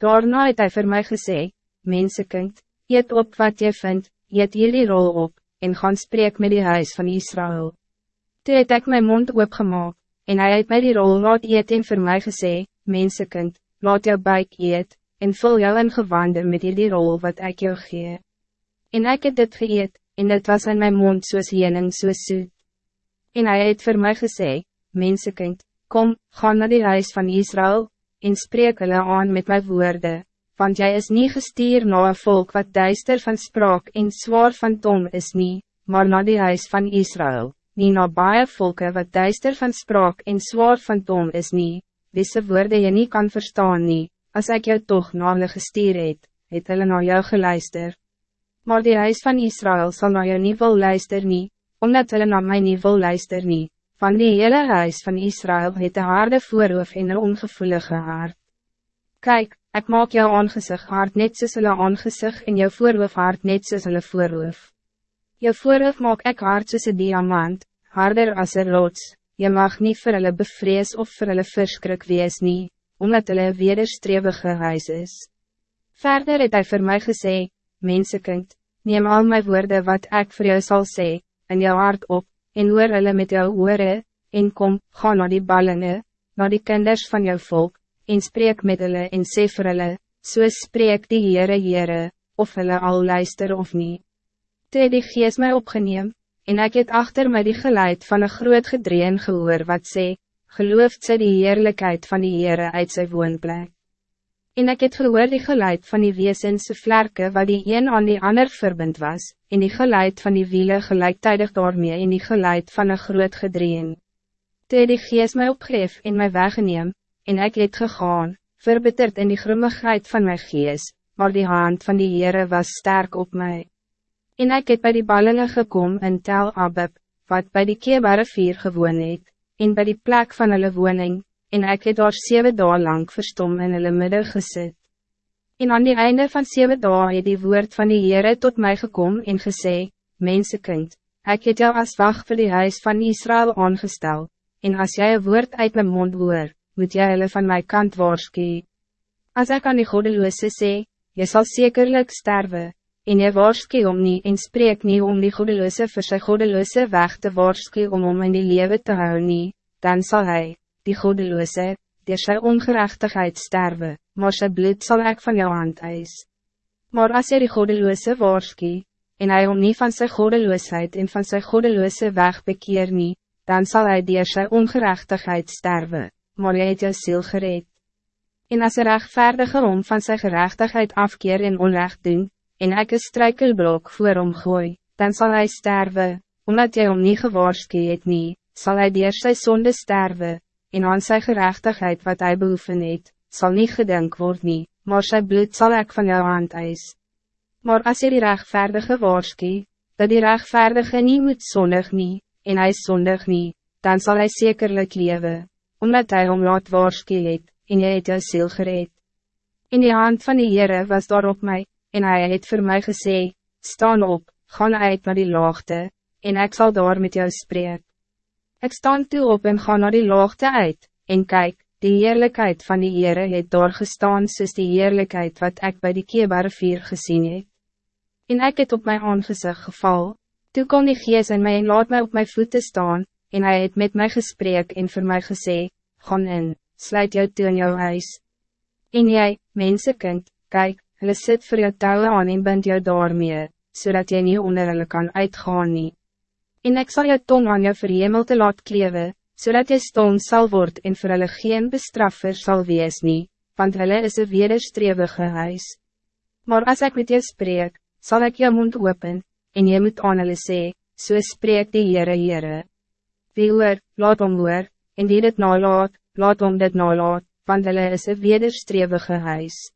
Daarna het hy vir my gesê, Mensekind, eet op wat je vindt, eet jullie rol op, en gaan spreek met die huis van Israël. Toe het ek my mond opgemaak, en hij het my die rol laat eet en vir my gesê, Mensekind, laat jou buik eet, en vul jou in gewande met die rol wat ik jou gee. En ek het dit geëet, en dit was in mijn mond soos jening soos soet. En hij het vir my gesê, Mensekind, kom, ga naar die huis van Israël, en spreek hulle aan met mijn woorden, want jij is niet gestuur na een volk wat duister van spraak en zwaar van tong is niet, maar na die huis van Israël, niet na baie volke wat duister van spraak en zwaar van tong is niet, wisse woorden je niet kan verstaan niet, als ik jou toch na hulle gestuur het, het hulle na jou geluister. Maar die huis van Israël zal na jou niet wil luister niet, omdat hulle na my nie wil luister niet van die hele huis van Israël het een harde voorhoof en een ongevoelige hart. Kijk, ik maak jou aangezicht hard net soos hulle aangezicht en jou voorhoof hard net soos hulle voorhoof. Jou voorhoof maak ek hard soos een diamant, harder als een rots, je mag niet vir hulle bevrees of vir hulle verskrik wees nie, omdat hulle een wederstrewige huis is. Verder het hy vir my gesê, Mensekind, neem al my woorden wat ik voor jou zal zeggen, in jou hart op, en hoor hulle met jou oore, en kom, ga naar die ballingen, naar die kinders van jou volk, en spreek met hulle en sê vir hulle, so spreek die Heere Heere, of hulle al luister of niet. Toe die gees my opgeneem, en ik het achter my die geluid van een groot gedreen gehoor wat sê, gelooft sy die heerlijkheid van die Heere uit sy woonplek. En ik het gehoor die geluid van die weesense vlerke wat die een aan die ander verbind was, en die geluid van die wiele gelijktijdig daarmee en die geluid van een groot gedreen. Toe die gees my opgeef en my weggeneem, en ik het gegaan, verbitterd in die grimmigheid van mijn gees, maar die hand van die Heere was sterk op mij. En ik het bij die ballingen gekom in Tel Abib, wat bij die keerbare vier gewoon het, en bij die plek van hulle woning, en ek het daar 7 dagen lang verstom in hulle midden gesit. En aan die einde van 7 dagen het die woord van die Heere tot mij gekomen en gesê, Mensekind, ek het jou as wacht vir die huis van Israël aangestel, en als jij een woord uit mijn mond hoor, moet jy hulle van my kant waarskie. As ek aan die godeloose sê, jy sal zekerlijk sterven, en jy waarskie om nie en spreek nie om die godeloose vir sy godeloose weg te waarskie om om in die leven te hou nie, dan zal hij, die godeloose, die sy ongerechtigheid sterwe, maar sy bloed zal ik van jou hand eis. Maar als jy die godeloose waarskie, en hij om niet van zijn godeloosheid en van zijn godeloose weg bekeer nie, dan zal hij die sy ongerechtigheid sterwe, maar jy het jou ziel gereed. En als er rechtvaardige om van zijn gerechtigheid afkeer en onrecht doen, en ek een struikelblok voor hom gooi, dan zal hij sterven, omdat jy om niet gewaarskie het nie, sal hy die sy sonde sterven, en aan sy gerechtigheid wat hij behoeven het, sal niet gedink word nie, maar sy bloed zal ik van jou hand eis. Maar als jy die rechtvaardige waarskie, dat die rechtvaardige niet moet zondig nie, en hij zondig nie, dan zal hij zekerlijk leven, omdat hij om laat waarskie het, en jy het jou ziel gereed. In die hand van die Heere was daar op mij, en hij het voor mij gesê, staan op, gaan uit naar die laagte, en ik zal daar met jou spreken. Ik staan toe op en ga naar die laagte uit, en kijk, die heerlijkheid van die Heere het doorgestaan soos die heerlijkheid wat ik bij die keerbare vier gezien het. En ik het op mijn aangezicht geval, toe kon die gees in my en laat mij op mijn voeten staan, en hij het met mij gesprek en voor mij gesê, gaan in, sluit jou toe in jou huis. En jij, mensenkind, kijk, hulle sit voor jou touwe aan en bind jou daarmee, zodat jy niet onder hulle kan uitgaan nie. En ik zal je tong aan je verhemel te laat kleven, zodat je stom zal worden en voor hulle geen bestraffer zal wees nie, want hulle is een wederstrewige huis. Maar als ik met je spreek, zal ik je mond open, en je moet aan hulle sê, so spreek die Heere Heere. Wie hoor, laat om hoor, en die dit nalaat, laat om dit nalaat, want hulle is een wederstrewige huis.